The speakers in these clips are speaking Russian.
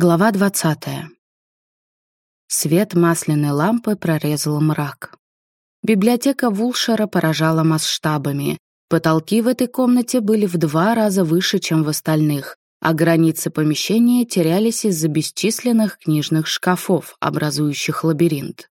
Глава 20. Свет масляной лампы прорезал мрак. Библиотека Вулшера поражала масштабами. Потолки в этой комнате были в два раза выше, чем в остальных, а границы помещения терялись из-за бесчисленных книжных шкафов, образующих лабиринт.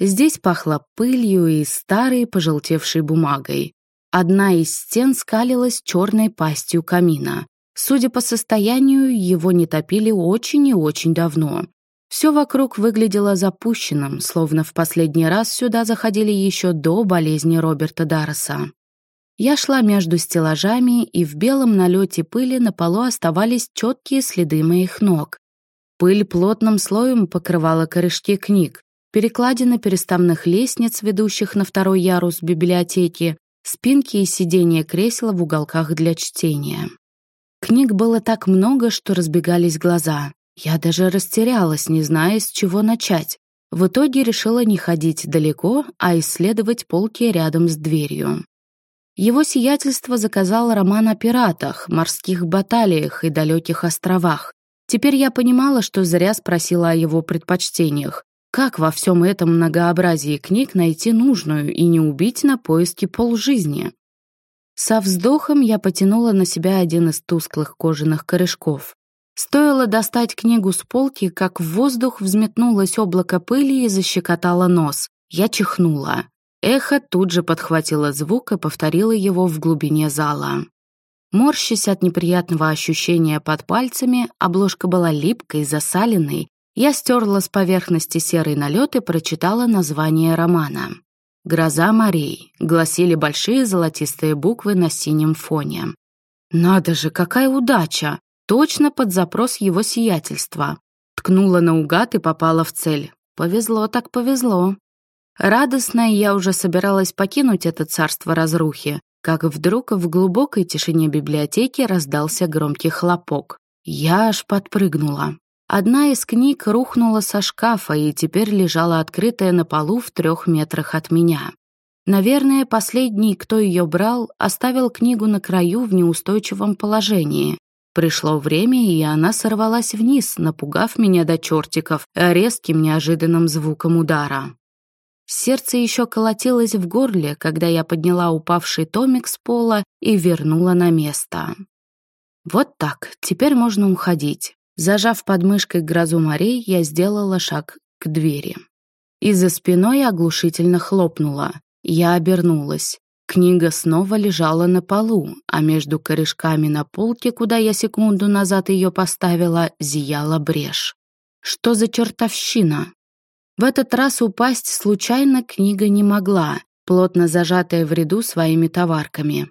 Здесь пахло пылью и старой пожелтевшей бумагой. Одна из стен скалилась черной пастью камина. Судя по состоянию, его не топили очень и очень давно. Все вокруг выглядело запущенным, словно в последний раз сюда заходили еще до болезни Роберта Дарреса. Я шла между стеллажами, и в белом налете пыли на полу оставались четкие следы моих ног. Пыль плотным слоем покрывала корешки книг, перекладины переставных лестниц, ведущих на второй ярус библиотеки, спинки и сиденья кресел в уголках для чтения. Книг было так много, что разбегались глаза. Я даже растерялась, не зная, с чего начать. В итоге решила не ходить далеко, а исследовать полки рядом с дверью. Его сиятельство заказал роман о пиратах, морских баталиях и далеких островах. Теперь я понимала, что зря спросила о его предпочтениях. Как во всем этом многообразии книг найти нужную и не убить на поиски полжизни? Со вздохом я потянула на себя один из тусклых кожаных корешков. Стоило достать книгу с полки, как в воздух взметнулось облако пыли и защекотало нос. Я чихнула. Эхо тут же подхватило звук и повторило его в глубине зала. Морщась от неприятного ощущения под пальцами, обложка была липкой, засаленной. Я стерла с поверхности серый налет и прочитала название романа. «Гроза морей», — гласили большие золотистые буквы на синем фоне. «Надо же, какая удача! Точно под запрос его сиятельства!» Ткнула наугад и попала в цель. Повезло так повезло. Радостная я уже собиралась покинуть это царство разрухи, как вдруг в глубокой тишине библиотеки раздался громкий хлопок. Я аж подпрыгнула. Одна из книг рухнула со шкафа и теперь лежала открытая на полу в трех метрах от меня. Наверное, последний, кто ее брал, оставил книгу на краю в неустойчивом положении. Пришло время, и она сорвалась вниз, напугав меня до чертиков резким неожиданным звуком удара. Сердце еще колотилось в горле, когда я подняла упавший томик с пола и вернула на место. Вот так, теперь можно уходить. Зажав подмышкой грозу морей, я сделала шаг к двери. И за спиной оглушительно хлопнула. Я обернулась. Книга снова лежала на полу, а между корешками на полке, куда я секунду назад ее поставила, зияла брешь. Что за чертовщина? В этот раз упасть случайно книга не могла, плотно зажатая в ряду своими товарками.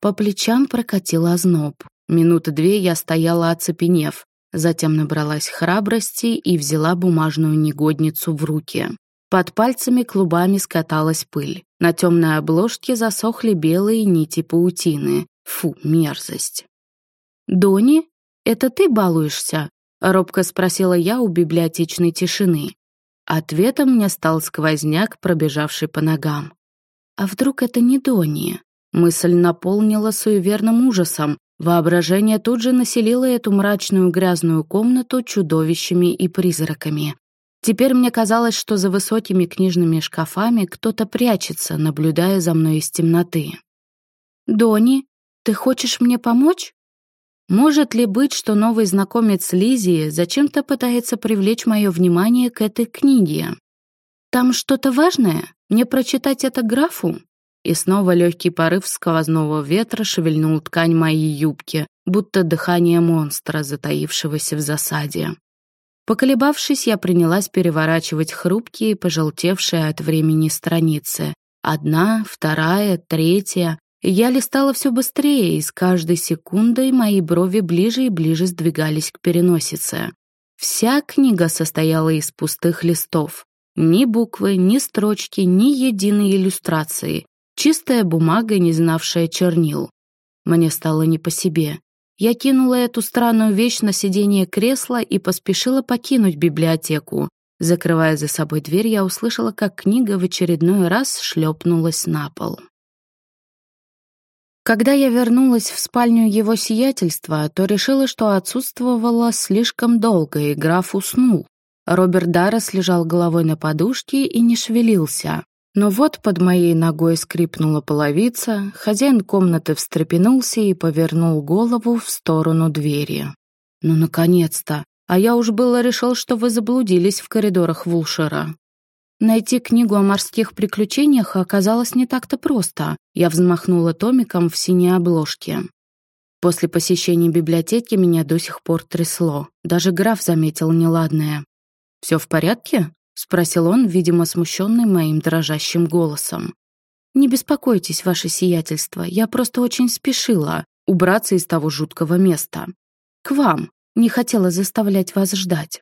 По плечам прокатила озноб. Минуты две я стояла оцепенев, Затем набралась храбрости и взяла бумажную негодницу в руки. Под пальцами клубами скаталась пыль. На темной обложке засохли белые нити паутины. Фу, мерзость. «Дони, это ты балуешься?» — робко спросила я у библиотечной тишины. Ответом мне стал сквозняк, пробежавший по ногам. А вдруг это не Дони? Мысль наполнила суеверным ужасом. Воображение тут же населило эту мрачную грязную комнату чудовищами и призраками. Теперь мне казалось, что за высокими книжными шкафами кто-то прячется, наблюдая за мной из темноты. «Дони, ты хочешь мне помочь?» Может ли быть, что новый знакомец Лизии зачем-то пытается привлечь мое внимание к этой книге? Там что-то важное? Мне прочитать это графу? И снова легкий порыв сквозного ветра шевельнул ткань моей юбки, будто дыхание монстра, затаившегося в засаде. Поколебавшись, я принялась переворачивать хрупкие, пожелтевшие от времени страницы. Одна, вторая, третья. Я листала все быстрее, и с каждой секундой мои брови ближе и ближе сдвигались к переносице. Вся книга состояла из пустых листов. Ни буквы, ни строчки, ни единой иллюстрации. Чистая бумага, не знавшая чернил. Мне стало не по себе. Я кинула эту странную вещь на сиденье кресла и поспешила покинуть библиотеку. Закрывая за собой дверь, я услышала, как книга в очередной раз шлепнулась на пол. Когда я вернулась в спальню его сиятельства, то решила, что отсутствовала слишком долго, и граф уснул. Роберт Даррес лежал головой на подушке и не шевелился. Но вот под моей ногой скрипнула половица, хозяин комнаты встрепенулся и повернул голову в сторону двери. «Ну, наконец-то! А я уж было решил, что вы заблудились в коридорах Вулшера». Найти книгу о морских приключениях оказалось не так-то просто. Я взмахнула томиком в синей обложке. После посещения библиотеки меня до сих пор трясло. Даже граф заметил неладное. «Все в порядке?» — спросил он, видимо, смущенный моим дрожащим голосом. «Не беспокойтесь, ваше сиятельство, я просто очень спешила убраться из того жуткого места. К вам, не хотела заставлять вас ждать».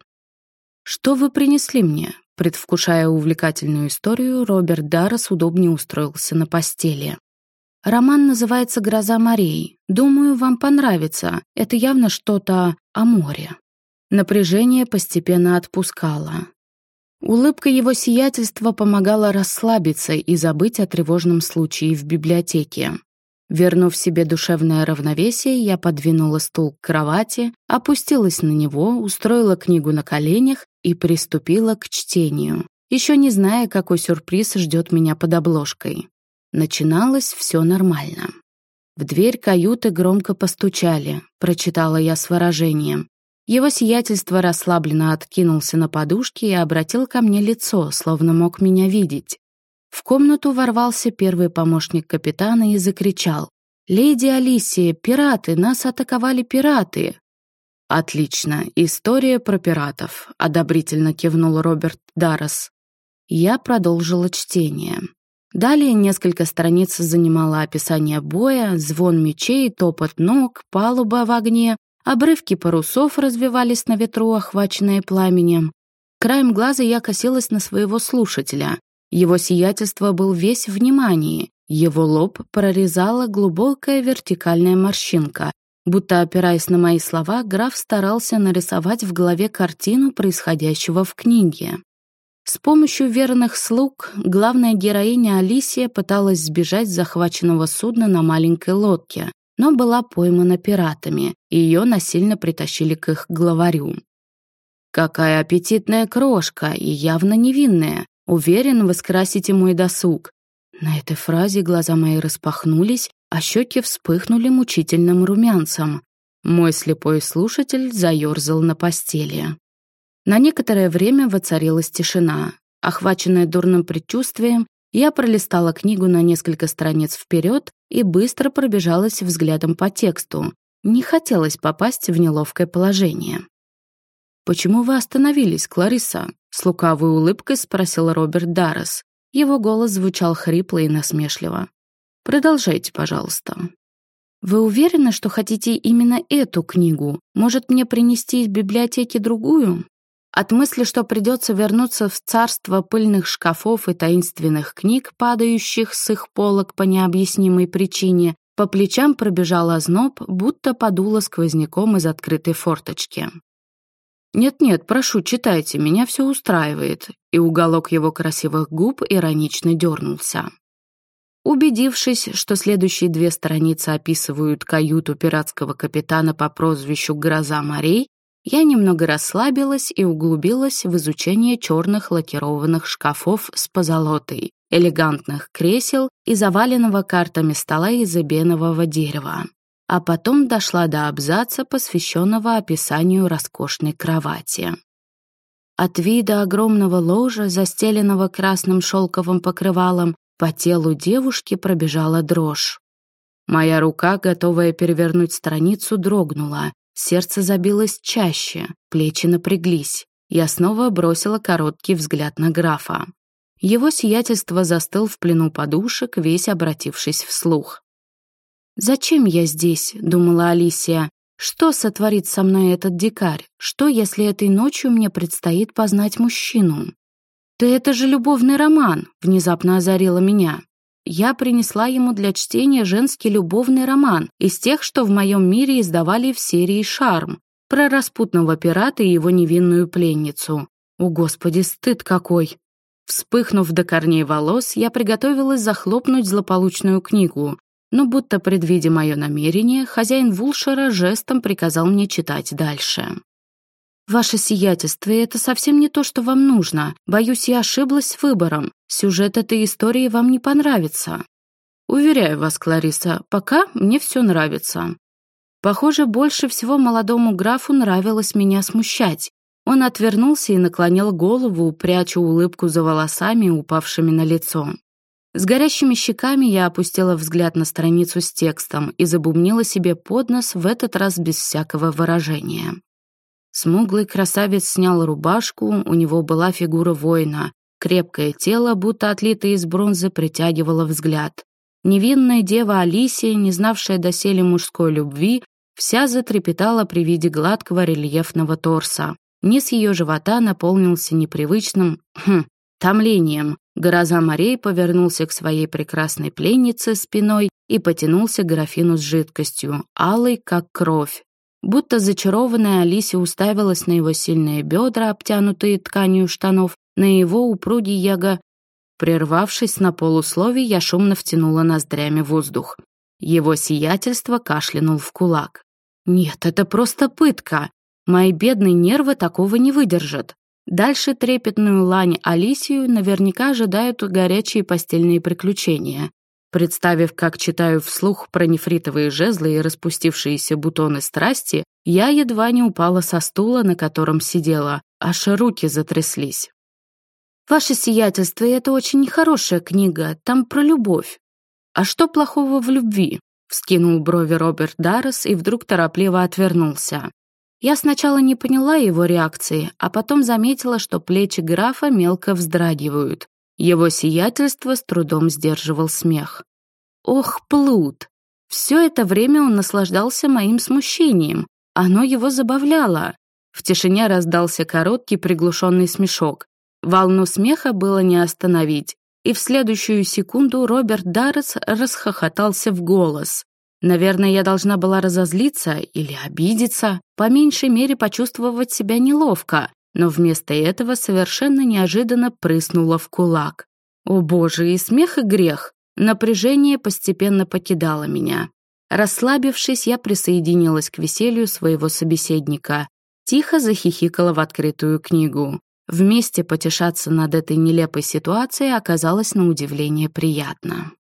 «Что вы принесли мне?» Предвкушая увлекательную историю, Роберт Даррес удобнее устроился на постели. Роман называется «Гроза морей». Думаю, вам понравится. Это явно что-то о море. Напряжение постепенно отпускало. Улыбка его сиятельства помогала расслабиться и забыть о тревожном случае в библиотеке. Вернув себе душевное равновесие, я подвинула стул к кровати, опустилась на него, устроила книгу на коленях и приступила к чтению, еще не зная, какой сюрприз ждет меня под обложкой. Начиналось все нормально. В дверь каюты громко постучали, прочитала я с выражением. Его сиятельство расслабленно откинулся на подушке и обратил ко мне лицо, словно мог меня видеть. В комнату ворвался первый помощник капитана и закричал. «Леди Алисия, пираты! Нас атаковали пираты!» «Отлично, история про пиратов», — одобрительно кивнул Роберт Даррес. Я продолжила чтение. Далее несколько страниц занимало описание боя, звон мечей, топот ног, палуба в огне, обрывки парусов развивались на ветру, охваченные пламенем. Краем глаза я косилась на своего слушателя. Его сиятельство был весь внимание, его лоб прорезала глубокая вертикальная морщинка, будто опираясь на мои слова, граф старался нарисовать в голове картину происходящего в книге. С помощью верных слуг главная героиня Алисия пыталась сбежать с захваченного судна на маленькой лодке, но была поймана пиратами, и ее насильно притащили к их главарю. «Какая аппетитная крошка и явно невинная! Уверен, вы скрасите мой досуг». На этой фразе глаза мои распахнулись, а щеки вспыхнули мучительным румянцем. Мой слепой слушатель заерзал на постели. На некоторое время воцарилась тишина. Охваченная дурным предчувствием, я пролистала книгу на несколько страниц вперед и быстро пробежалась взглядом по тексту. Не хотелось попасть в неловкое положение. «Почему вы остановились, Клариса?» С лукавой улыбкой спросил Роберт Даррес. Его голос звучал хрипло и насмешливо. «Продолжайте, пожалуйста». «Вы уверены, что хотите именно эту книгу? Может, мне принести из библиотеки другую?» От мысли, что придется вернуться в царство пыльных шкафов и таинственных книг, падающих с их полок по необъяснимой причине, по плечам пробежал озноб, будто подуло сквозняком из открытой форточки. «Нет-нет, прошу, читайте, меня все устраивает», и уголок его красивых губ иронично дернулся. Убедившись, что следующие две страницы описывают каюту пиратского капитана по прозвищу «Гроза морей», я немного расслабилась и углубилась в изучение черных лакированных шкафов с позолотой, элегантных кресел и заваленного картами стола из эбенового дерева а потом дошла до абзаца, посвященного описанию роскошной кровати. От вида огромного ложа, застеленного красным шелковым покрывалом, по телу девушки пробежала дрожь. Моя рука, готовая перевернуть страницу, дрогнула. Сердце забилось чаще, плечи напряглись. Я снова бросила короткий взгляд на графа. Его сиятельство застыл в плену подушек, весь обратившись вслух. «Зачем я здесь?» — думала Алисия. «Что сотворит со мной этот дикарь? Что, если этой ночью мне предстоит познать мужчину?» «Да это же любовный роман!» — внезапно озарила меня. Я принесла ему для чтения женский любовный роман из тех, что в моем мире издавали в серии «Шарм», про распутного пирата и его невинную пленницу. О, Господи, стыд какой! Вспыхнув до корней волос, я приготовилась захлопнуть злополучную книгу, но будто предвидя мое намерение, хозяин Вулшера жестом приказал мне читать дальше. «Ваше сиятельство, это совсем не то, что вам нужно. Боюсь, я ошиблась с выбором. Сюжет этой истории вам не понравится». «Уверяю вас, Клариса, пока мне все нравится». Похоже, больше всего молодому графу нравилось меня смущать. Он отвернулся и наклонил голову, пряча улыбку за волосами, упавшими на лицо. С горящими щеками я опустила взгляд на страницу с текстом и забумнила себе под нос, в этот раз без всякого выражения. Смуглый красавец снял рубашку, у него была фигура воина. Крепкое тело, будто отлитое из бронзы, притягивало взгляд. Невинная дева Алисия, не знавшая доселе мужской любви, вся затрепетала при виде гладкого рельефного торса. Низ ее живота наполнился непривычным, хм, томлением. Гроза морей повернулся к своей прекрасной пленнице спиной и потянулся к графину с жидкостью, алой, как кровь. Будто зачарованная Алисия уставилась на его сильные бедра, обтянутые тканью штанов, на его упругий яго... Прервавшись на полусловие, я шумно втянула ноздрями воздух. Его сиятельство кашлянул в кулак. «Нет, это просто пытка. Мои бедные нервы такого не выдержат. Дальше трепетную лань Алисию наверняка ожидают горячие постельные приключения. Представив, как читаю вслух про нефритовые жезлы и распустившиеся бутоны страсти, я едва не упала со стула, на котором сидела, аж руки затряслись. «Ваше сиятельство, это очень нехорошая книга, там про любовь». «А что плохого в любви?» — вскинул брови Роберт Даррес и вдруг торопливо отвернулся. Я сначала не поняла его реакции, а потом заметила, что плечи графа мелко вздрагивают. Его сиятельство с трудом сдерживал смех. Ох, плут! Все это время он наслаждался моим смущением. Оно его забавляло. В тишине раздался короткий приглушенный смешок. Волну смеха было не остановить, и в следующую секунду Роберт Даррес расхохотался в голос. Наверное, я должна была разозлиться или обидеться, по меньшей мере почувствовать себя неловко, но вместо этого совершенно неожиданно прыснула в кулак. О боже, и смех, и грех. Напряжение постепенно покидало меня. Расслабившись, я присоединилась к веселью своего собеседника. Тихо захихикала в открытую книгу. Вместе потешаться над этой нелепой ситуацией оказалось на удивление приятно.